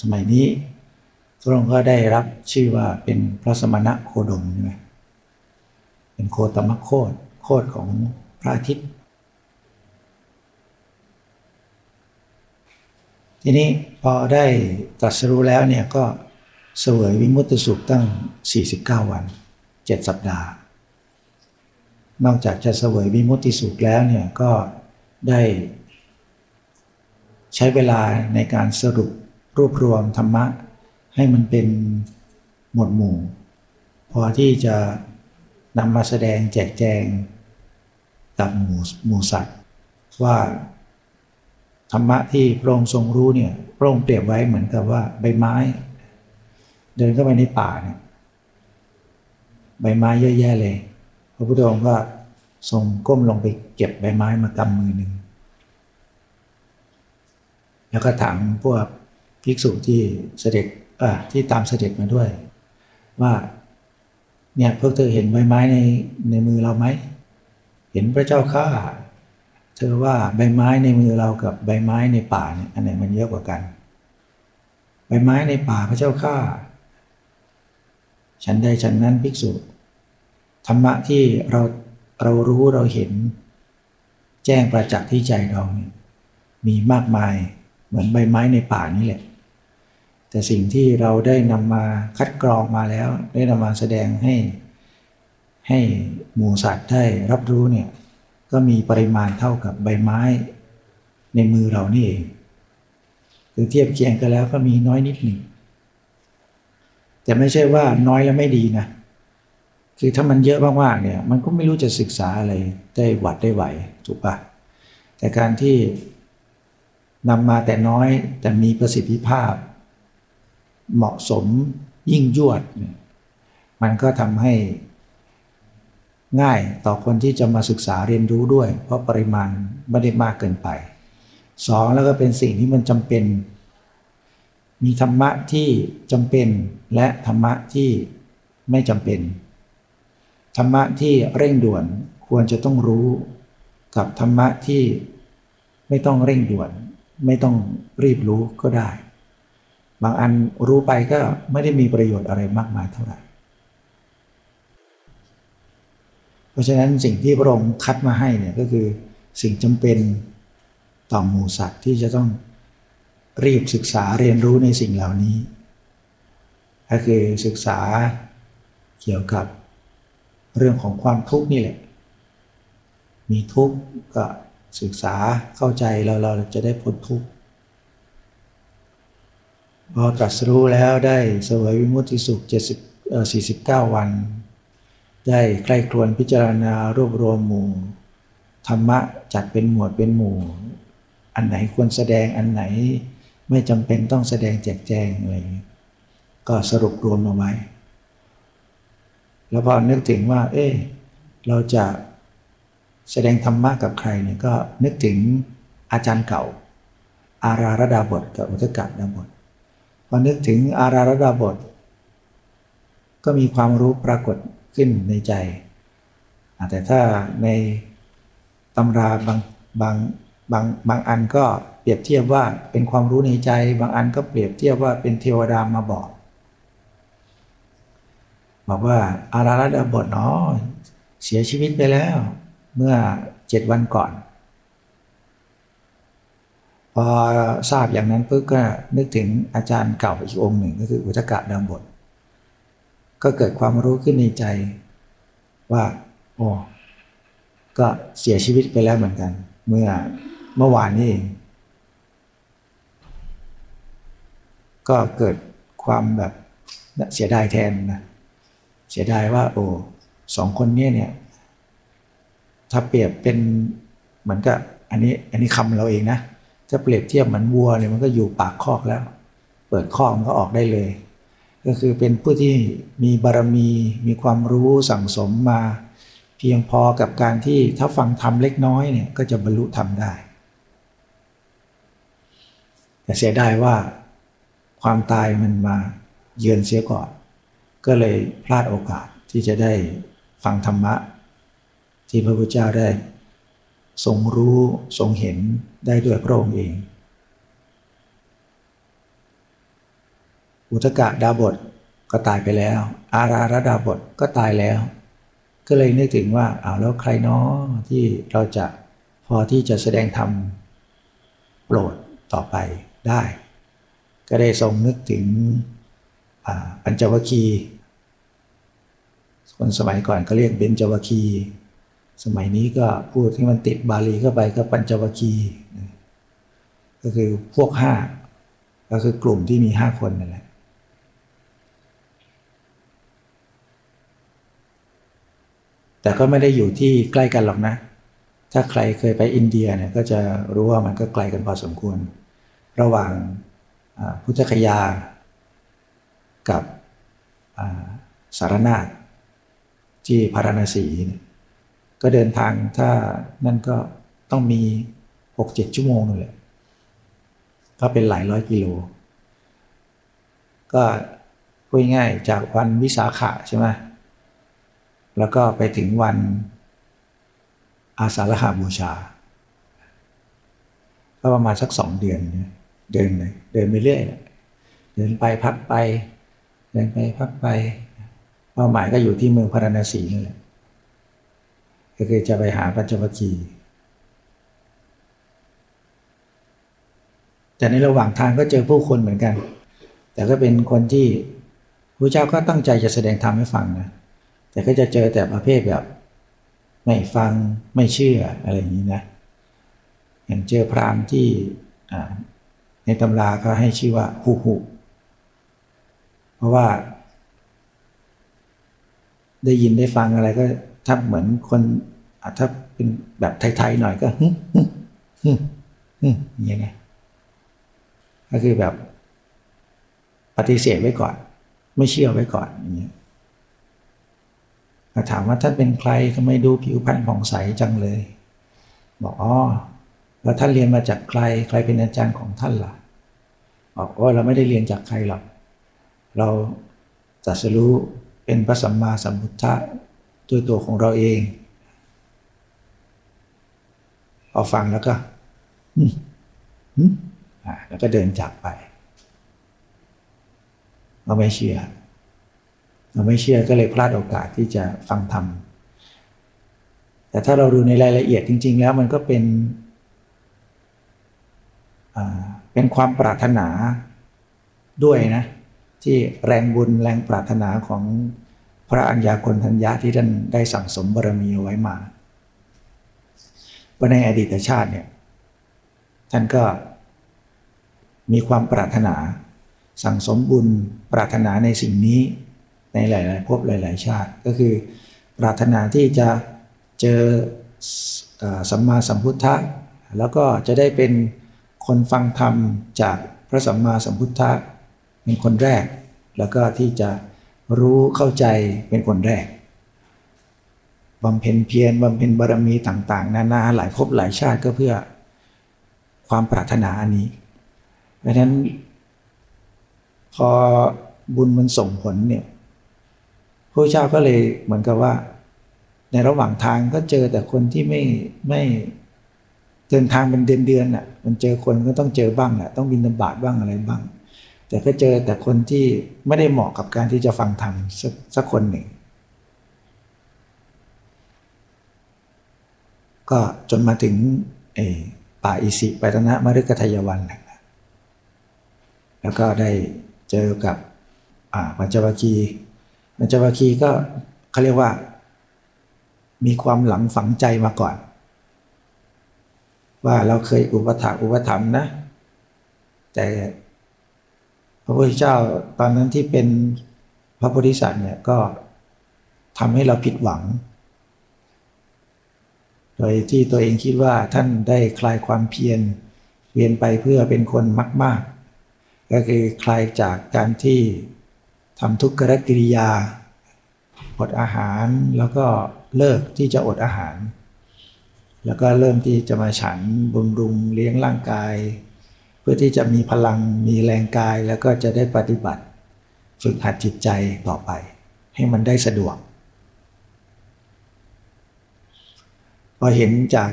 สมัยนี้พระองค์ก็ได้รับชื่อว่าเป็นพระสมณะโคดมใช่ไหมเป็นโคตมโคดโคดของพระอาทิตย์ ทีนี้พอได้ตรัสรู้แล้วเนี่ยก็เสวยวิมุตติสุขตั้ง 49 วัน 7 สัปดาห์ นอกจากจะเสวยวิมุตติสุขแล้วเนี่ยก็ได้ใช้เวลาในการสรุป รวบรวมธรรมะ ให้มันเป็นหมวดหมู่ พอที่จะนำมาแสดงแจกแจงกับหมู่หมู่สัตว์ ว่าธรรมะที่พระองค์ทรงรู้เนี่ยพระองค์เปรียบไว้เหมือนกับว่าใบไม้ เดินเข้าไปในป่าเนี่ยใบไม้เยอะแยะเลย พระพุทธองค์ก็ทรงก้มลงไปเก็บใบไม้มากำมือหนึ่ง แล้วก็ถามพวก ภิกษุที่เสด็จที่ตามเสด็จมาด้วย ว่าเนี่ยพวกเธอเห็นใบไม้ในในมือเราไหม เห็นพระเจ้าข้าเธอว่าใบไม้ในมือเรากับใบไม้ในป่าเนี่ยอันไหนมันเยอะกว่ากัน ใบไม้ในป่าพระเจ้าข้าฉันใดฉันนั้นภิกษุธรรมะที่เราเรารู้เราเห็น แจ้งประจักษ์ที่ใจเราเนี่ยมีมากมายเหมือนใบไม้ในป่านี่แหละ แต่สิ่งที่เราได้นำมาคัดกรองมาแล้ว ได้นำมาแสดงให้ ให้หมูสัตว์ได้รับรู้เนี่ยก็มีปริมาณเท่ากับใบไม้ ในมือเรานี่เองคือเทียบเคียงกันแล้วก็มีน้อยนิดหนึ่งแต่ไม่ใช่ว่าน้อยแล้วไม่ดีนะ คือถ้ามันเยอะมากๆเนี่ย มันก็ไม่รู้จะศึกษาอะไรได้หวัดได้ไหวถูกปะแต่การที่นำมาแต่น้อยแต่มีประสิทธิภาพ เหมาะสมยิ่งยวด มันก็ทำให้ง่ายต่อคนที่จะมาศึกษาเรียนรู้ด้วย เพราะปริมาณไม่ได้มากเกินไปสองแล้วก็เป็นสิ่งที่มันจำเป็น มีธรรมะที่จำเป็นและธรรมะที่ไม่จำเป็น ธรรมะที่เร่งด่วนควรจะต้องรู้กับธรรมะที่ไม่ต้องเร่งด่วน ไม่ต้องรีบรู้ก็ได้ บางอันรู้ไปก็ไม่ได้มีประโยชน์อะไรมากมายเท่าไหร่ เพราะฉะนั้นสิ่งที่พระองค์คัดมาให้เนี่ยก็คือสิ่งจำเป็นต่อหมูสัตว์ที่จะต้องรีบศึกษาเรียนรู้ในสิ่งเหล่านี้ ก็คือศึกษาเกี่ยวกับเรื่องของความทุกข์นี่แหละ มีทุกข์ก็ศึกษาเข้าใจแล้วเราจะได้พ้นทุกข์ พอตรัสรู้แล้วได้สวยวิมุตติสุข70 49 วัน ได้ใกล้ครวนพิจารณารวบรวมหมู่ ธรรมะจัดเป็นหมวดเป็นหมู่ อันไหนควรแสดงอันไหน ไม่จำเป็นต้องแสดงแจกแจงอะไรก็สรุปรวมมาไว้ แล้วพอนึกถึงว่า เอ๊เราจะแสดงธรรมะกับใครเนี่ยก็นึกถึงอาจารย์เก่า อาราระดาบทกับอุทกาดาบท พอนึกถึงอาราระดาบท ก็มีความรู้ปรากฏขึ้นในใจ แต่ถ้าในตำราบางบางบางบางอันก็เปรียบเทียบว่าเป็นความรู้ในใจ บางอันก็เปรียบเทียบว่าเป็นเทวดามาบอก บอกว่าอาราระดาบทเนาะเสียชีวิตไปแล้ว เมื่อเจ็ดวันก่อน พอทราบอย่างนั้นปุ๊บก็นึกถึงอาจารย์เก่าอีกองค์หนึ่งก็คืออุทกะดำบท ก็เกิดความรู้ขึ้นในใจว่าโอ้ก็เสียชีวิตไปแล้วเหมือนกัน เมื่อเมื่อวานนี้เองก็เกิดความแบบเสียดายแทนนะเสียดายว่า โอ้สองคนนี้เนี่ย ถ้าเปรียบเป็นเหมือนกับอันนี้อันนี้คำเราเองนะ ถ้าเปรียบเทียบเหมือนวัวเนี่ยมันก็อยู่ปากคอกแล้ว เปิดคอกมันก็ออกได้เลย ก็คือเป็นผู้ที่มีบารมี มีความรู้สั่งสมมา เพียงพอกับการที่ถ้าฟังธรรมเล็กน้อยเนี่ยก็จะบรรลุธรรมได้ แต่เสียดายว่าความตายมันมาเยือนเสียก่อน ก็เลยพลาดโอกาสที่จะได้ฟังธรรมะ ที่พระพุทธเจ้าได้ ทรงรู้ทรงเห็นได้ด้วยพระองค์เอง อุทกะดาบทก็ตายไปแล้ว อาราระดาบทก็ตายแล้ว ก็เลยนึกถึงว่าเอาวแล้วใครเนาะที่เราจะพอที่จะแสดงธรรมโปรดต่อไปได้ ก็ได้ทรงนึกถึงปัญจวคีคนสมัยก่อนก็เรียกเบญจวคี สมัยนี้ก็พูดที่มันติดบาลีเข้าไปก็ปัญจวัคคีย์ก็คือพวกห้าก็คือกลุ่มที่มีห้าคนนั่นแหละแต่ก็ไม่ได้อยู่ที่ใกล้กันหรอกนะ ถ้าใครเคยไปอินเดียเนี่ยก็จะรู้ว่ามันก็ไกลกันพอสมควร ระหว่างพุทธคยา กับสารนาฏที่พาราณสี ก็เดินทางถ้านั่นก็ต้องมีหกเจ็ดชั่วโมงเลยก็เป็นหลายร้อยกิโล ก็พูดง่ายจากวันวิสาขะใช่ไหมแล้วก็ไปถึงวันอาสาฬหาบูชา ก็ประมาณสักสองเดือน เดินเลยเดินไปเรื่อยเดินไปพักไป เดินไปพักไป เป้าหมายก็อยู่ที่เมืองพาราณสีนั่นแหละ ก็คือจะไปหาปัญจวัคคีย์แต่ในระหว่างทางก็เจอผู้คนเหมือนกัน แต่ก็เป็นคนที่พระเจ้าก็ตั้งใจจะแสดงธรรมให้ฟังนะ แต่ก็จะเจอแต่ประเภทแบบ ไม่ฟังไม่เชื่ออะไรอย่างนี้นะ อย่างเจอพราหมณ์ที่ในตำราก็ให้ชื่อว่าหูหูเพราะว่า ได้ยินได้ฟังอะไรก็ ถ้าเหมือนคนถ้าเป็นแบบไทยๆหน่อยก็ฮึฮึฮึฮึอย่างเงี้ยก็คือแบบปฏิเสธไว้ก่อน ไม่เชื่อไว้ก่อนอย่างเงี้ยถามว่าท่านเป็นใครทำไมดูผิวพรรณผ่องใสจังเลย บอกอ๋อแล้วท่านเรียนมาจากใคร ใครเป็นอาจารย์ของท่านล่ะบอกว่าเราไม่ได้เรียนจากใครหรอก เราจัดสรู้เป็นพระสัมมาสัมพุทธะ ด้วยตัวของเราเองพอฟังแล้วก็แล้วก็เดินจากไปเราไม่เชื่อ เราไม่เชื่อก็เลยพลาดโอกาสที่จะฟังธรรม แต่ถ้าเราดูในรายละเอียดจริง ๆ แล้วมันก็เป็น เป็นความปรารถนาด้วยนะ ที่แรงบุญแรงปรารถนาของ พระอัญญาคนทัญญาที่ท่านได้สั่งสมบารมีเอาไว้มาว่าในอดีตชาติเนี่ยท่านก็มีความปรารถนา สั่งสมบุญปรารถนาในสิ่งนี้ในหลาย ๆ ภพหลาย ๆ ชาติ ก็คือปรารถนาที่จะเจอสัมมาสัมพุทธะแล้วก็จะได้เป็นคนฟังธรรมจากพระสัมมาสัมพุทธะเป็นคนแรก แล้วก็ที่จะ รู้เข้าใจเป็นคนแรกบำเพ็ญเพียรบำเพ็ญบารมีต่าง ๆ นานาหลายภพหลายชาติก็เพื่อความปรารถนาอันนี้เพราะฉะนั้น พอบุญมันส่งผลเนี่ยพระเจ้าก็เลยเหมือนกับว่า ในระหว่างทางก็เจอแต่คนที่ไม่ไม่เดินทางเป็นเดือนเดือนอะ มันเจอคนก็ต้องเจอบ้างแหละต้องบินบาตบ้างอะไรบ้าง แต่ก็เจอแต่คนที่ไม่ได้เหมาะกับการที่จะฟังธรรมสักคนหนึ่ง ก็จนมาถึงป่าอิสิปตนะมฤคทายวันแล้วก็ได้เจอกับปัญจวัคคีปัญจวัคคีก็เขาเรียกว่า มีความหลังฝังใจมาก่อน ว่าเราเคยอุปถัมภ์อุปถัมภ์นะ แต่ พระพุทธเจ้าตอนนั้นที่เป็นพระโพธิสัตว์เนี่ยก็ทำให้เราผิดหวัง โดยที่ตัวเองคิดว่าท่านได้คลายความเพียรเพียรไปเพื่อเป็นคนมาก ๆ ก็คือคลายจากการที่ทำทุกขกิริยา อดอาหารแล้วก็เลิกที่จะอดอาหาร แล้วก็เริ่มที่จะมาฉันบำรุงเลี้ยงร่างกาย พื่อที่จะมีพลังมีแรงกายแล้วก็จะได้ปฏิบัติ ฝึกหัดจิตใจต่อไป ให้มันได้สะดวก พอเห็นจาก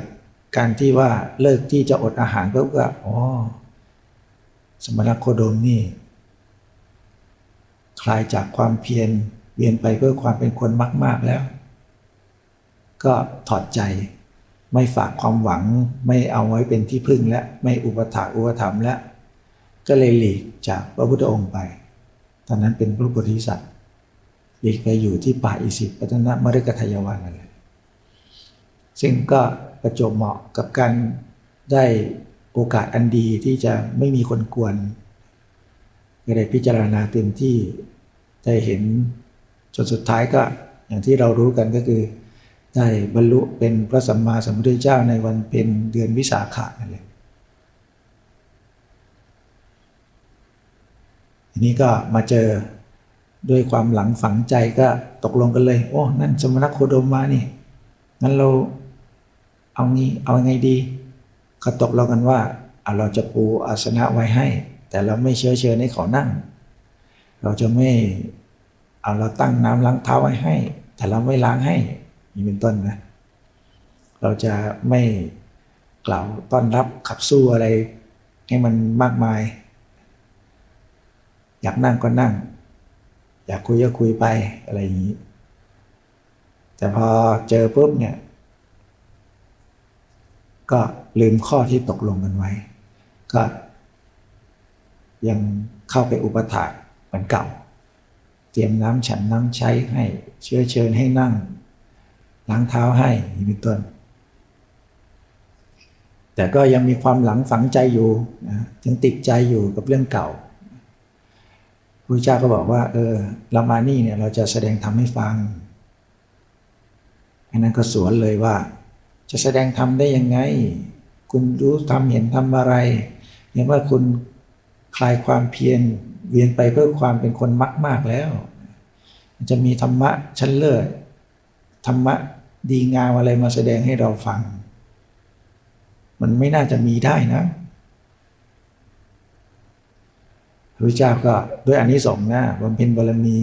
การที่ว่าเลิกที่จะอดอาหารปุ๊บก็อ๋อสมณโคดมนี่ คลายจากความเพียรเวียนไปเพื่อความเป็นคนมาก ๆแล้ว ก็ถอดใจ ไม่ฝากความหวังไม่เอาไว้เป็นที่พึ่งและไม่อุปถาอุปถัมภ์และ ก็เลยหลีกจากพระพุทธองค์ไป ตอนนั้นเป็นพระโพธิสัตว์หลีกไปอยู่ที่ป่าอิสิปตนมฤกทายวันนั่นแหละซึ่งก็ประจบเหมาะกับการได้โอกาสอันดีที่จะไม่มีคนกวนก็ได้พิจารณาเต็มที่ได้เห็นจนสุดท้ายก็อย่างที่เรารู้กันก็คือ ได้บรรลุเป็นพระสัมมาสัมพุทธเจ้าในวันเป็นเดือนวิสาขะนั่นเองทีนี้ก็มาเจอด้วยความหลังฝังใจก็ตกลงกันเลย โอ้ นั่นสมณโคดมมานี่ งั้นเราเอางี้เอาไงดี ก็ตกลงกันว่าเราจะปูอาสนะไว้ให้ แต่เราไม่เชื้อเชิญให้เขานั่ง เราจะไม่เอาเราตั้งน้ำล้างเท้าไว้ให้ แต่เราไม่ล้างให้ นี่เป็นต้นนะ เราจะไม่กล่าวต้อนรับขับสู้อะไร ให้มันมากมาย อยากนั่งก็นั่ง อยากคุยก็คุยไปอะไรอย่างนี้ แต่พอเจอปุ๊บเนี่ย ก็ลืมข้อที่ตกลงกันไว้ ก็ยังเข้าไปอุปถากเหมือนเก่า เตรียมน้ำฉันน้ำใช้ให้เชื้อเชิญให้นั่ง ล้างเท้าให้เป็นต้น แต่ก็ยังมีความหลังฝังใจอยู่นะยังติดใจอยู่กับเรื่องเก่าพระเจ้าก็บอกว่า เออเรามานี่เนี่ยเราจะแสดงธรรมให้ฟังอันนั้นก็สวนเลยว่า จะแสดงธรรมได้ยังไง คุณรู้ทำเห็นทำอะไรเห็นว่าคุณคลายความเพียรเวียนไปเพื่อความเป็นคนมากมากแล้ว จะมีธรรมะชั้นเลิศธรรมะ ดีงามอะไรมาแสดงให้เราฟัง มันไม่น่าจะมีได้นะพระเจ้าก็ด้วยอันนี้สองหน้าบำเพ็ญบารมี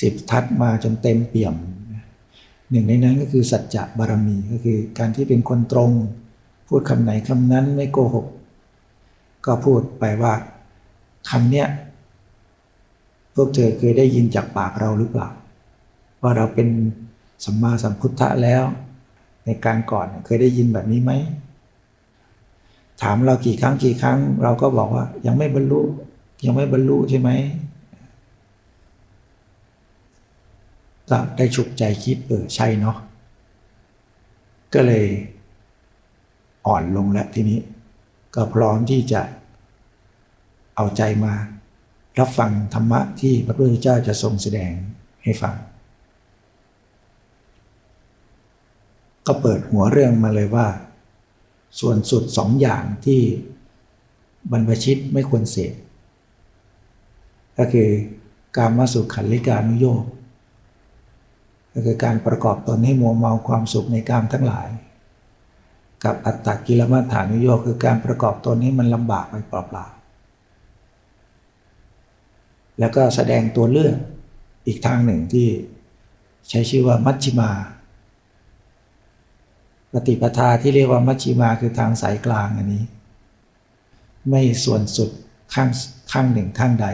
สิบทัศมาจนเต็มเปี่ยม หนึ่งในนั้นก็คือสัจจะบารมีก็คือการที่เป็นคนตรง พูดคำไหนคำนั้นไม่โกหก ก็พูดไปว่าคำเนี้ยพวกเธอเคยได้ยินจากปากเราหรือเปล่า ว่าเราเป็น สัมมาสัมพุทธะแล้ว ในการก่อนเคยได้ยินแบบนี้ไหม ถามเรากี่ครั้งกี่ครั้ง เราก็บอกว่ายังไม่บรรลุ ยังไม่บรรลุใช่ไหมก็ได้ฉุกใจคิดเออใช่เนาะก็เลยอ่อนลงแล้วทีนี้ ก็พร้อมที่จะเอาใจมา รับฟังธรรมะที่พระพุทธเจ้าจะทรงแสดงให้ฟัง ก็เปิดหัวเรื่องมาเลยว่า ส่วนสุดสองอย่างที่บรรพชิตไม่ควรเสพก็คือการมาสุขขันลิการุโยกก็คือการประกอบตนให้มัวเมาความสุขในกามทั้งหลาย กับอัตตกิลมัฏฐานุโยกคือการประกอบตนให้มันลำบากไปเปล่าๆแล้วก็แสดงตัวเลือกอีกทางหนึ่งที่ใช้ชื่อว่ามัชชิมา ปฏิปทาที่เรียกว่ามัชชิมาคือทางสายกลางอันนี้ ไม่ส่วนสุดข้างข้างหนึ่งข้างใด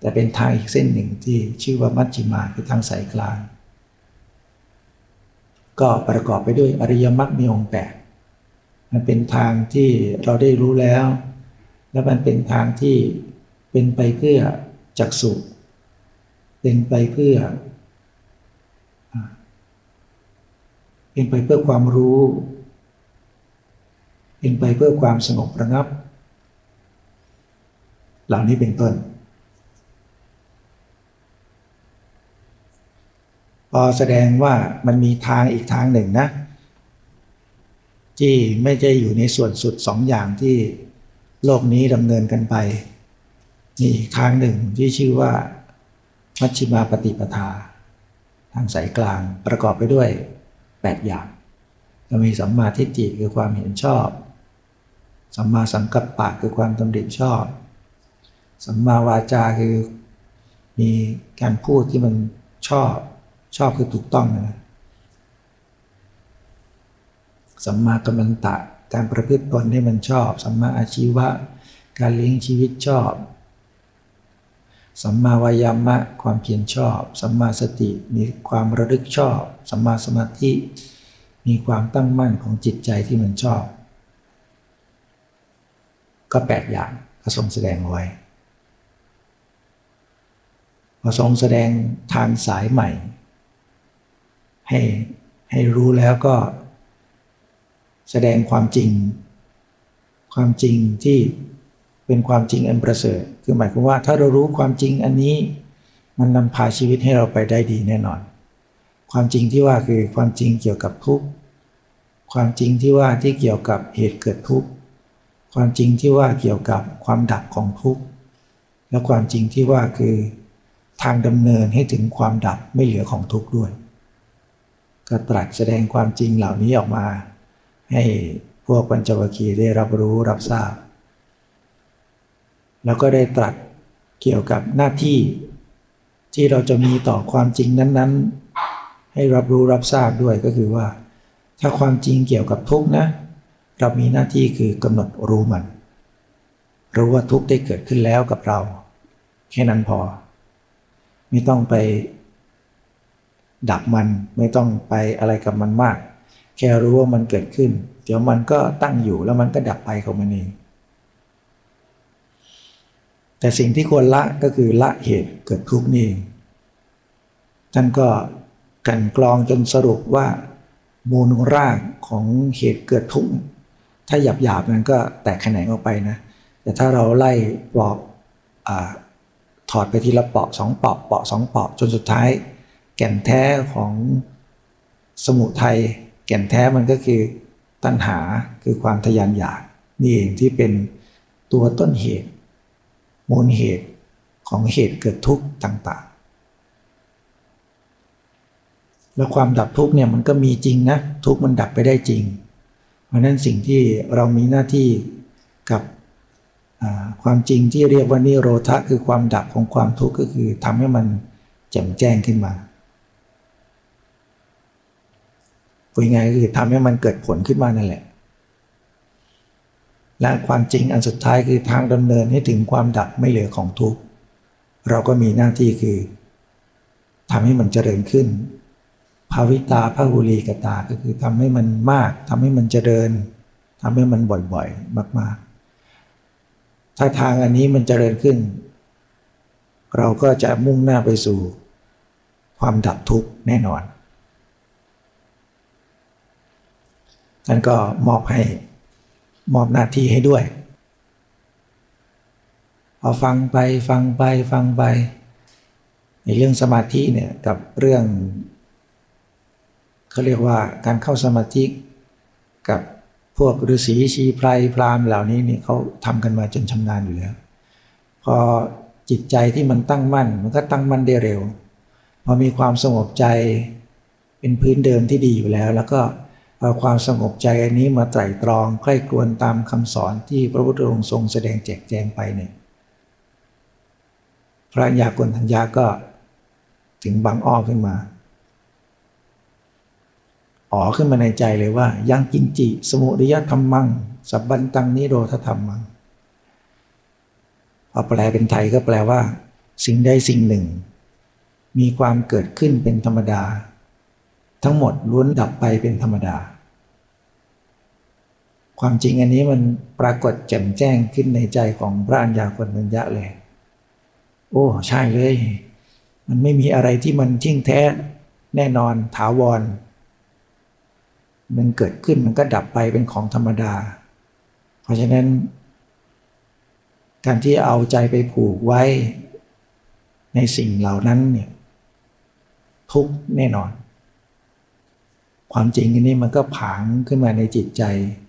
แต่เป็นทางอีกเส้นหนึ่งที่ชื่อว่ามัชชิมาคือทางสายกลาง ก็ประกอบไปด้วยอริยมรรคมีองค์แปดมันเป็นทางที่เราได้รู้แล้ว และมันเป็นทางที่เป็นไปเพื่อจักสุเป็นไปเพื่อ เป็นไปเพื่อความรู้ เป็นไปเพื่อความสงบระงับ เหล่านี้เป็นต้น พอแสดงว่ามันมีทางอีกทางหนึ่งนะ ที่ไม่ใช่อยู่ในส่วนสุดสองอย่างที่โลกนี้ดำเนินกันไปมีอีกทางหนึ่งที่ชื่อว่ามัชฌิมาปฏิปทา ทางสายกลางประกอบไปด้วย 8 อย่างจะมีสัมมาทิฏฐิคือความเห็นชอบ สัมมาสังกัปปะคือความตำริชอบ สัมมาวาจาคือมีการพูดที่มันชอบชอบคือถูกต้องนะสัมมากัมมันตะการประพฤติตนให้มันชอบ สัมมาอาชีวะ การเลี้ยงชีวิตชอบ สัมมาวายามะความเพียรชอบ สัมมาสติมีความระลึกชอบ สัมมาสมาธิ มีความตั้งมั่นของจิตใจที่มันชอบ ก็แปดอย่างก็ทรงแสดงไว้พอทรงแสดงทางสายใหม่ ให้ให้รู้แล้วก็ แสดงความจริง ความจริงที่ เป็นความจริงอันประเสริฐ คือหมายความว่าถ้าเรารู้ความจริงอันนี้ มันนำพาชีวิตให้เราไปได้ดีแน่นอน ความจริงที่ว่าคือความจริงเกี่ยวกับทุกข์ความจริงที่ว่าที่เกี่ยวกับเหตุเกิดทุกข์ความจริงที่ว่าเกี่ยวกับความดับของทุกข์และความจริงที่ว่าคือทางดำเนินให้ถึงความดับไม่เหลือของทุกข์ด้วย ก็ตรัสแสดงความจริงเหล่านี้ออกมา ให้พวกปัญจวัคคีย์ได้รับรู้รับทราบ แล้วก็ได้ตรัสเกี่ยวกับหน้าที่ ที่เราจะมีต่อความจริงนั้น ๆ ให้รับรู้รับทราบด้วยก็คือว่า ถ้าความจริงเกี่ยวกับทุกข์นะ เรามีหน้าที่คือกำหนดรู้มัน รู้ว่าทุกข์ได้เกิดขึ้นแล้วกับเรา แค่นั้นพอ ไม่ต้องไป ดับมันไม่ต้องไปอะไรกับมันมาก แค่รู้ว่ามันเกิดขึ้น เดี๋ยวมันก็ตั้งอยู่แล้วมันก็ดับไปของมันเอง แต่สิ่งที่ควรละก็คือละเหตุเกิดทุกข์นี่ท่านก็กันกรองจนสรุปว่ามูลรากของเหตุเกิดทุกข์ถ้าหยาบหยาบมันก็แตกแขนงออกไปนะแต่ถ้าเราไล่ปลอกถอดไปทีละเปาะสองเปาะเปาะสองเปาะจนสุดท้าย แก่นแท้ของสมุทัยแก่นแท้มันก็คือตัณหาคือความทยานอยากนี่เองที่เป็นตัวต้นเหตุ มูลเหตุของเหตุเกิดทุกข์ต่างๆ แล้วความดับทุกข์เนี่ยมันก็มีจริงนะ ทุกข์มันดับไปได้จริง เพราะนั้นสิ่งที่เรามีหน้าที่กับความจริงที่เรียกว่านิโรธะคือความดับของความทุกข์ก็คือทำให้มันแจ่มแจ้งขึ้นมาพูดง่ายคือทำให้มันเกิดผลขึ้นมานั่นแหละ และความจริงอันสุดท้ายคือทางดำเนินให้ถึงความดับไม่เหลือของทุกข์เราก็มีหน้าที่คือทำให้มันเจริญขึ้น ภาวิตาภาวุลีกตา ก็คือทำให้มันมากทำให้มันเจริญทำให้มันบ่อยๆ มากๆ ถ้าทางอันนี้มันเจริญขึ้น เราก็จะมุ่งหน้าไปสู่ ความดับทุกข์แน่นอน ท่านก็มอบให้ มอบหน้าที่ให้ด้วยพอฟังไปฟังไปฟังไป ในเรื่องสมาธิเนี่ยกับเรื่องเขาเรียกว่าการเข้าสมาธิกับพวกฤาษีชีไพรพรามเหล่านี้นี่เขาทำกันมาจนชำนาญอยู่แล้ว พอจิตใจที่มันตั้งมั่น มันก็ตั้งมั่นได้เร็ว พอมีความสงบใจเป็นพื้นเดิมที่ดีอยู่แล้ว แล้วก็ เอาความสงบใจอันนี้มาไตร่ตรองใกล้กวนตามคำสอนที่พระพุทธองค์ทรงแสดงแจกแจงไปเนี่ยพระยากลทัญญาก็ถึงบางอ้อขึ้นมาอ๋อขึ้นมาในใจเลยว่า ยังกินจิ สมุริยธรรมมัง สับบันตังนิโรธธรรมมังพอแปลเป็นไทยก็แปลว่า สิ่งใดสิ่งหนึ่ง มีความเกิดขึ้นเป็นธรรมดา ทั้งหมดล้วนดับไปเป็นธรรมดา ความจริงอันนี้มันปรากฏแจ่มแจ้งขึ้นในใจของพระอัญญาคนบัญญะเลย โอ้ ใช่เลย มันไม่มีอะไรที่มันทิ้งแท้แน่นอนถาวร มันเกิดขึ้นมันก็ดับไปเป็นของธรรมดา เพราะฉะนั้น การที่เอาใจไปผูกไว้ ในสิ่งเหล่านั้นเนี่ยทุกแน่นอน ความจริงอันนี้มันก็ผางขึ้นมาในจิตใจ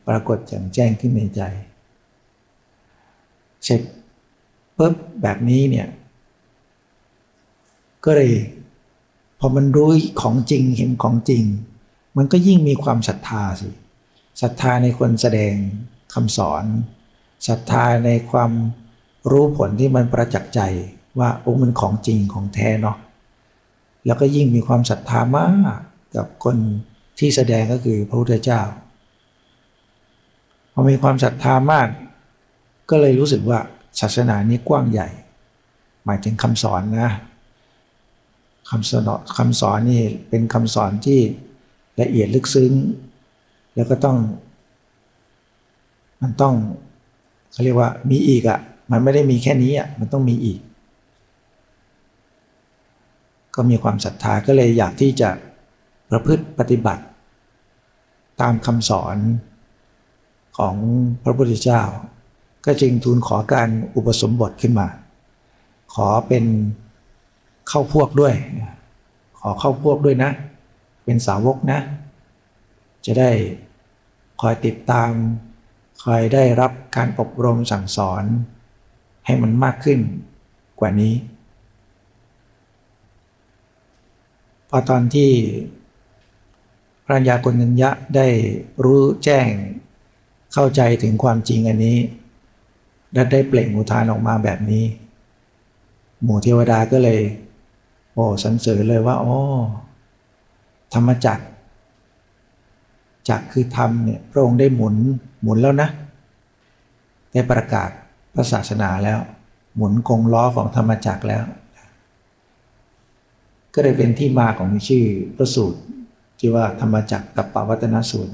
ปรากฏแจ่มแจ้งขึ้นในใจ เสร็จปุ๊บแบบนี้เนี่ย ก็เลยพอมันรู้ของจริงเห็นของจริง มันก็ยิ่งมีความศรัทธาสิศรัทธาในคนแสดงคำสอนศรัทธาในความรู้ผลที่มันประจักษ์ใจว่าโอ้มันของจริงของแท้เนาะแล้วก็ยิ่งมีความศรัทธามากกับคน ที่แสดงก็คือพระพุทธเจ้าพอมีความศรัทธามาก ก็เลยรู้สึกว่าศาสนานี้กว้างใหญ่ หมายถึงคำสอนนะคำสอนคำสอนนี่เป็นคำสอนที่ละเอียดลึกซึ้ง แล้วก็ต้อง มันต้องเขาเรียกว่ามีอีกอะ่ะ มันไม่ได้มีแค่นี้อะ่ะ มันต้องมีอีก ก็มีความศรัทธาก็เลยอยากที่จะ ประพฤติปฏิบัติ ตามคำสอนของพระพุทธเจ้า ก็จึงทูลขอการอุปสมบทขึ้นมา ขอเป็นเข้าพวกด้วย ขอเข้าพวกด้วยนะ เป็นสาวกนะ จะได้คอยติดตาม คอยได้รับการอบรมสั่งสอน ให้มันมากขึ้นกว่านี้ พอตอนที่ ระญากุณัญญะได้รู้แจ้งเข้าใจถึงความจริงอันนี้และได้เปล่งอุทานออกมาแบบนี้ หมู่เทวดาก็เลย โอ้สรรเสริญเลยว่าโอ้ธรรมจักรจักคือธรรมเนี่ยพระองค์ได้หมุนหมุนแล้วนะ ได้ประกาศพระศาสนาแล้ว หมุนกงล้อของธรรมจักรแล้ว ก็เลยเป็นที่มาของชื่อพระสูตร ที่ว่าธรรมจักรกับปวัตนสูตร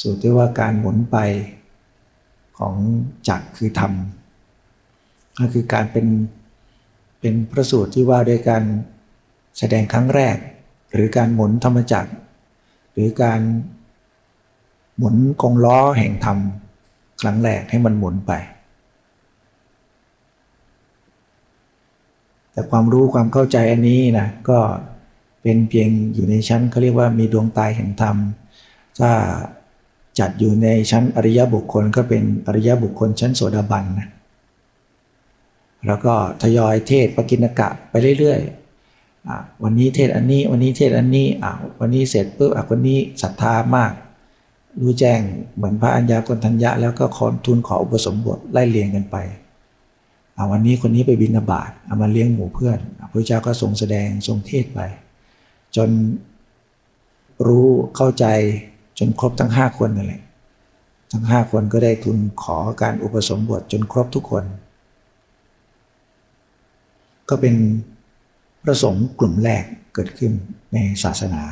สูตรที่ว่าการหมุนไปของจักรคือธรรมก็คือการเป็นเป็นพระสูตรที่ว่าด้วยการแสดงครั้งแรก หรือการหมุนธรรมจักร หรือการหมุนกองล้อแห่งธรรมครั้งแรกให้มันหมุนไป แต่ความรู้ความเข้าใจอันนี้นะก็ เป็นเพียงอยู่ในชั้นเขาเรียกว่ามีดวงตายแห่งธรรม ถ้าจัดอยู่ในชั้นอริยบุคคลก็เป็นอริยบุคคลชั้นโสดาบันนะแล้วก็ทยอยเทศปกิณกะไปเรื่อยๆวันนี้เทศอันนี้วันนี้เทศอันนี้วันนี้เสร็จปุ๊บวันนี้ศรัทธามาก รู้แจ้งเหมือนพระอัญญากนทัญญะ แล้วก็ขอทุนขออุปสมบทไล่เลียงกันไปวันนี้คนนี้ไปบิณฑบาตเอามาเลี้ยงหมู่เพื่อนพระเจ้าก็ทรงแสดงทรงเทศไป จนรู้เข้าใจจนครบทั้งห้าคนนั่นแหละทั้งห้าคนก็ได้ทุนขอการอุปสมบทจนครบทุกคน ก็เป็นพระสงฆ์กลุ่มแรกเกิดขึ้นในศาสนา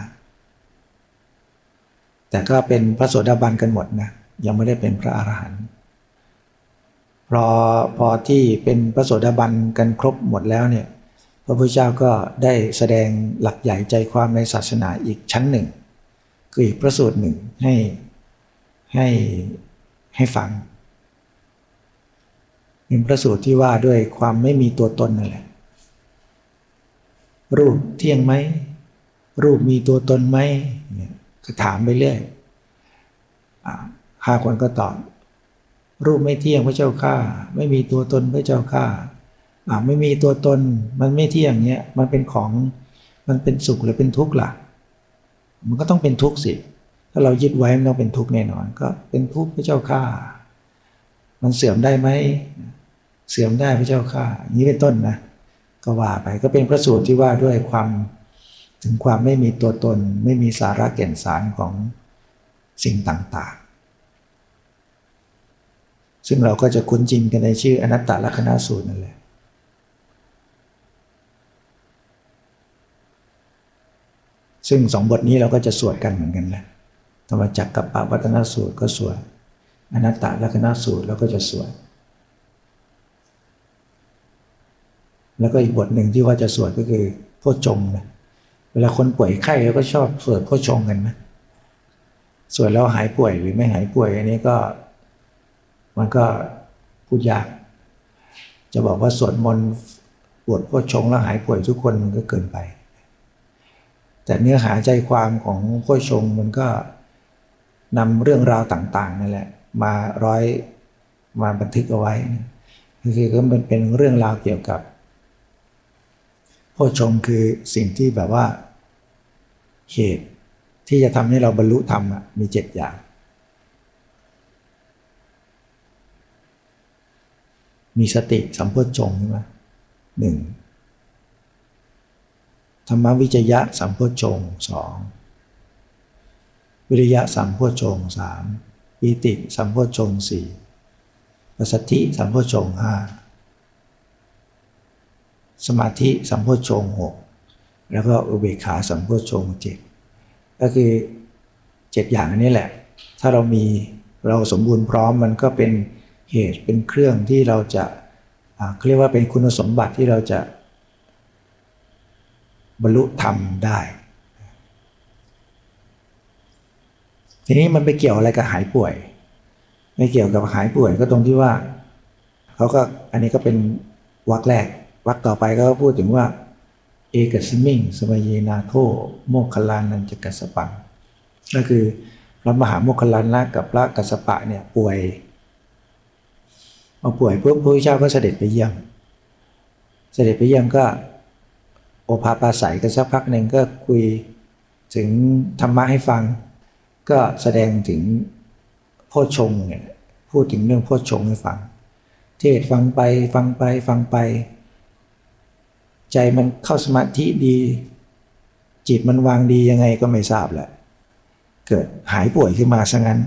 แต่ก็เป็นพระโสดาบันกันหมดนะยังไม่ได้เป็นพระอรหันต์พอพอที่เป็นพระโสดาบันกันครบหมดแล้วเนี่ย พระพุทธเจ้าก็ได้แสดงหลักใหญ่ใจความในศาสนาอีกชั้นหนึ่ง คืออีกพระสูตรหนึ่งให้ให้ให้ฟังเป็นพระสูตรที่ว่าด้วยความไม่มีตัวตนนั่นแหละรูปเที่ยงไหม รูปมีตัวตนไหมก็ถามไปเรื่อยห้าคนก็ตอบ รูปไม่เที่ยงพระเจ้าข้า ไม่มีตัวตนพระเจ้าข้า อ่าไม่มีตัวตนมันไม่เที่ยงเนี้ยมันเป็นของมันเป็นสุขหรือเป็นทุกข์ล่ะ มันก็ต้องเป็นทุกข์สิ ถ้าเรายึดไว้มันต้องเป็นทุกข์แน่นอน ก็เป็นทุกข์พระเจ้าข้ามันเสื่อมได้ไหมเสื่อมได้พระเจ้าข้าอย่างนี้เป็นต้นนะก็ว่าไปก็เป็นพระสูตรที่ว่าด้วยความถึงความไม่มีตัวตน ไม่มีสาระแก่นสารของสิ่งต่างๆ ซึ่งเราก็จะคุ้นจินกันในชื่ออนัตตลักษณะสูตรนั่นแหละ ซึ่งสองบทนี้เราก็จะสวดกันเหมือนกันแหละธรรมจักรกับปวัตนสูตรก็สวดอนัตตลักษณะสูตรเราก็จะสวดแล้วก็อีกบทหนึ่งที่ว่าจะสวดก็คือพ่อจงนะเวลาคนป่วยไข้เราก็ชอบสวดพ่อชงกันนะสวดแล้วหายป่วยหรือไม่หายป่วย อันนี้ก็ มันก็พูดยาก จะบอกว่าสวดมนต์ปวดพ่อชงแล้วหายป่วยทุกคนมันก็เกินไป แต่เนื้อหาใจความของพ่อชงมันก็นำเรื่องราวต่างๆนั่นแหละ มาร้อยมาบันทึกเอาไว้คือก็มันเป็นเรื่องราวเกี่ยวกับโพชงคือสิ่งที่แบบว่า เหตุที่จะทำให้เราบรรลุธรรมมีเจ็ดอย่าง มีสติสัมโพชงใช่ไหมหนึ่ง ธรรมวิจยะสัมโพชงสองวิริยะสัมโพชงสามปิติสัมโพชงสี่ปัสสติสัมโพชงห้าสมาธิสัมโพชงหกแล้วก็อุเบกขาสัมโพชงเจ็ดก็คือเจ็ดอย่างนี้แหละ ถ้าเรามีเราสมบูรณ์พร้อมมันก็เป็นเหตุเป็นเครื่องที่เราจะเรียกว่าเป็นคุณสมบัติที่เราจะ บรรลุธรรมได้ ทีนี้มันไปเกี่ยวอะไรกับหายป่วย ไม่เกี่ยวกับหายป่วยก็ตรงที่ว่าเขาก็อันนี้ก็เป็นวักแรกวักต่อไปก็พูดถึงว่า เอกสมิงสมัยนาโทโมคคลานันจกัสปังก็คือพระมหาโมคคลานะกับพระกัสปะเนี่ยป่วยพอป่วยพระพุทธเจ้าก็เสด็จไปเยี่ยม เสด็จไปเยี่ยมก็ โอภาปาศัยกันสักพักหนึ่งก็คุยถึงธรรมะให้ฟัง ก็แสดงถึงโพชงเนี่ยพูดถึงเรื่องโพชงให้ฟัง เทศฟังไปฟังไปฟังไป ใจมันเข้าสมาธิดี จิตมันวางดียังไงก็ไม่ทราบแหละเกิดหายป่วยขึ้นมาซะงั้น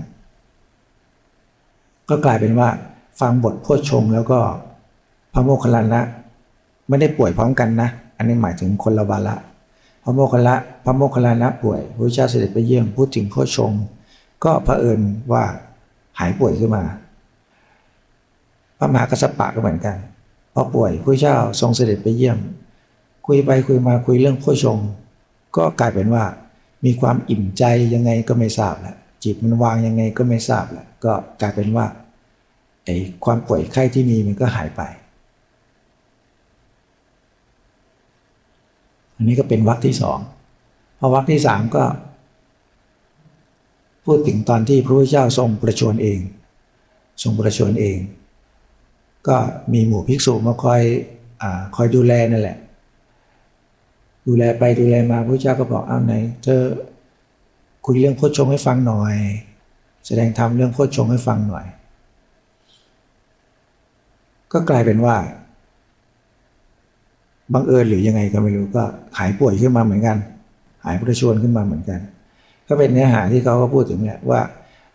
ก็กลายเป็นว่า ฟังบทโพชงแล้วก็พระโมคคัลลานะไม่ได้ป่วยพร้อมกันนะ อันนี้หมายถึงคนละวาระพระโมคคัลละพระโมคคัลลานะป่วยพระเจ้าเสด็จไปเยี่ยมพูดถึงโพชง ก็เผอิญว่าหายป่วยขึ้นมา พระมหากัสปะก็เหมือนกันพอป่วยพระเจ้าทรงเสด็จไปเยี่ยม คุยไปคุยมาคุยเรื่องโพชง ก็กลายเป็นว่า มีความอิ่มใจยังไงก็ไม่ทราบแหละจิตมันวางยังไงก็ไม่ทราบแหละก็กลายเป็นว่าไอ้ความป่วยไข้ที่มีมันก็หายไป อันนี้ก็เป็นวรรคที่สองพอวรรคที่สามก็ พูดถึงตอนที่พระพุทธเจ้าทรงประชวรเอง ทรงประชวรเอง ก็มีหมู่ภิกษุมาคอยอคอยดูแลนั่นแหละ ดูแลไปดูแลมาพระเจ้าก็บอกอ้าวไหนเธอคุยเรื่องโพชงให้ฟังหน่อย แสดงธรรมเรื่องโพชงให้ฟังหน่อย ก็กลายเป็นว่า บังเอิญหรือยังไงก็ไม่รู้ก็หายป่วยขึ้นมาเหมือนกัน หายประชวนขึ้นมาเหมือนกัน ก็เป็นเนื้อหาที่เขาก็พูดถึงเนี่ยว่า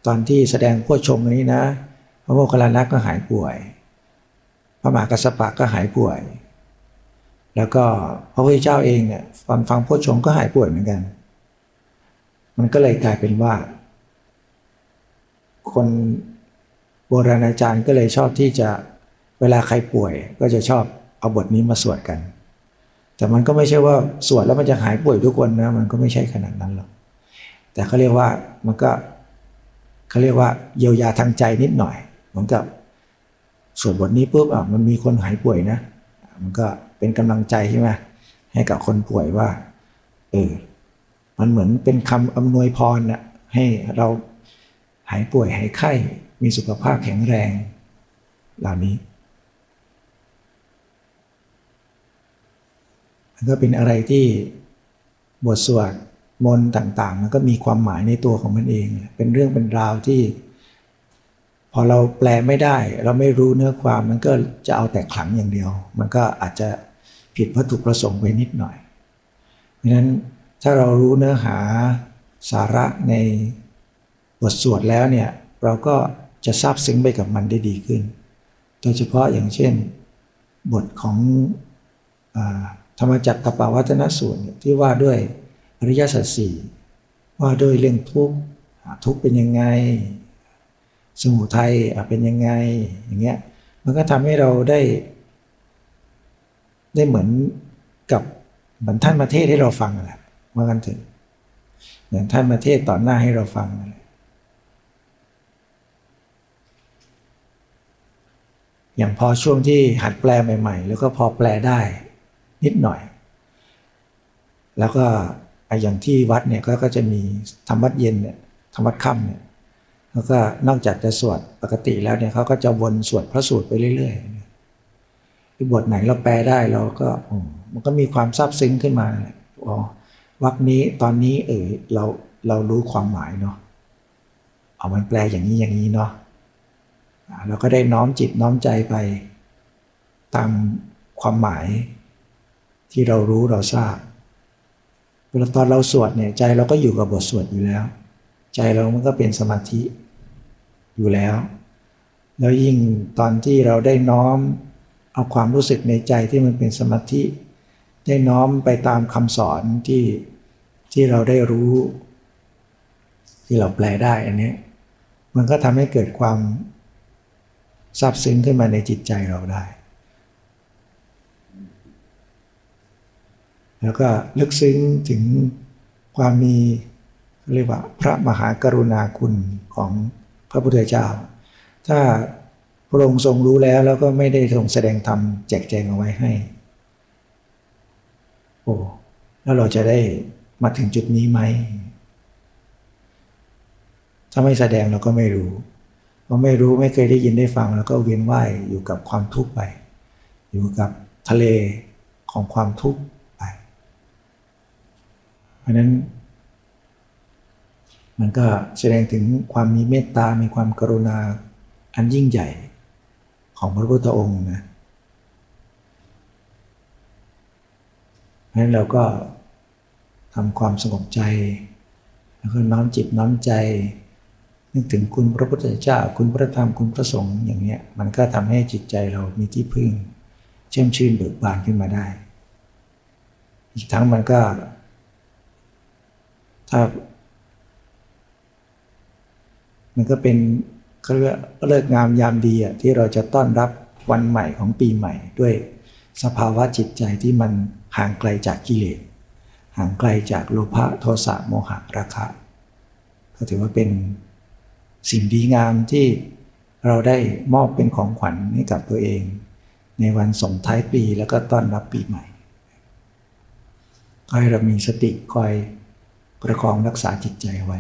ตอนที่แสดงพ่อชงนี้นะพระโมคคัลลานะก็หายป่วย พระมหากัสปะก็หายป่วย แล้วก็พระพุทธเจ้าเองเนี่ยตอนฟังพ่อชงก็หายป่วยเหมือนกัน มันก็เลยกลายเป็นว่า คนโบราณอาจารย์ก็เลยชอบที่จะเวลาใครป่วยก็จะชอบเอาบทนี้มาสวดกัน แต่มันก็ไม่ใช่ว่าสวดแล้วมันจะหายป่วยทุกคนนะ มันก็ไม่ใช่ขนาดนั้นหรอก แต่เขาเรียกว่ามันก็เขาเรียกว่าเยียวยาทางใจนิดหน่อย เหมือนกับสวดบทนี้ปุ๊บอะมันมีคนหายป่วยนะ มันก็เป็นกำลังใจใช่ไหมให้กับคนป่วยว่า เออ มันเหมือนเป็นคำอำนวยพรนะให้เราหายป่วยหายไข้ มีสุขภาพแข็งแรง เหล่านี้ ก็เป็นอะไรที่บทสวดมนต์ต่างๆ มันก็มีความหมายในตัวของมันเอง เป็นเรื่องเป็นราวที่ พอเราแปลไม่ได้ เราไม่รู้เนื้อความมันก็จะเอาแต่ขลังอย่างเดียว มันก็อาจจะผิดวัตถุประสงค์ไปนิดหน่อย เพราะฉะนั้นถ้าเรารู้เนื้อหาสาระในบทสวดแล้วเนี่ยเราก็จะซาบซึ้งไปกับมันได้ดีขึ้น โดยเฉพาะอย่างเช่น บทของอ ธรรมจักรกปวัฒนสูตรที่ว่าด้วยอริยสัจสี่ว่าด้วยเรื่องทุกข์ทุกข์เป็นยังไง สมุทัยเป็นยังไงอย่างเงี้ยมันก็ทำให้เราได้ ได้เหมือนกับเหมือนท่านมาเทศให้เราฟังแหละมากันถึง เหมือนท่านมาเทศต่อหน้าให้เราฟังอย่างพอช่วงที่หัดแปลใหม่ ๆ แล้วก็พอแปลได้ นิดหน่อย แล้วก็อย่างที่วัดเนี่ยก็จะมีธรรมวัดเย็นเนี่ยธรรมวัดค่ำเนี่ยแล้วก็นอกจากจะสวดปกติแล้วเนี่ยเขาก็จะวนสวดพระสูตรไปเรื่อยๆที่บทไหนเราแปลได้เราก็มันก็มีความซาบซึ้งขึ้นมาอ๋อวักนี้ตอนนี้เออเราเรารู้ความหมายเนาะเอามันแปลอย่างนี้อย่างนี้เนาะเราก็ได้น้อมจิตน้อมใจไปตามความหมาย ที่เรารู้เราทราบเวลาตอนเราสวดเนี่ยใจเราก็อยู่กับบทสวดอยู่แล้ว ใจเรามันก็เป็นสมาธิอยู่แล้ว แล้วยิ่งตอนที่เราได้น้อมเอาความรู้สึกในใจที่มันเป็นสมาธิ ได้น้อมไปตามคำสอนที่ที่เราได้รู้ ที่เราแปลได้อันนี้มันก็ทำให้เกิดความซาบซึ้งขึ้นมาในจิตใจเราได้ แล้วก็ลึกซึ้งถึงความมีเรียกว่าพระมหากรุณาคุณของพระพุทธเจ้า ถ้าพระองค์ทรงรู้แล้วแล้วก็ไม่ได้ทรงแสดงธรรมแจกแจงเอาไว้ให้ โอ้แล้วเราจะได้มาถึงจุดนี้ไหม ถ้าไม่แสดงเราก็ไม่รู้พอไม่รู้ไม่เคยได้ยินได้ฟัง แล้วก็เวียนว่ายอยู่กับความทุกข์ไป อยู่กับทะเลของความทุกข์ เพราะนั้น มันก็แสดงถึงความมีเมตตา มีความกรุณาอันยิ่งใหญ่ของพระพุทธองค์นะเพราะนั้นเราก็ทำความสงบใจ แล้วก็น้อมจิตน้อมใจ นึกถึงคุณพระพุทธเจ้า คุณพระธรรมคุณพระสงฆ์อย่างเนี้ย มันก็ทำให้จิตใจเรามีที่พึ่ง เชื่อมชื่นเบิกบานขึ้นมาได้ อีกทั้งมันก็ ถ้ามันก็เป็นเขาเรียกเลิกงามยามดีอะที่เราจะต้อนรับวันใหม่ของปีใหม่ ด้วยสภาวะจิตใจที่มันห่างไกลจากกิเลสห่างไกลจากโลภะโทสะโมหะราคะ ก็ถือว่าเป็นสิ่งดีงามที่เราได้มอบเป็นของขวัญให้กับตัวเอง ในวันส่งท้ายปีแล้วก็ต้อนรับปีใหม่ ให้เรามีสติคอย ประคองรักษาจิตใจไว้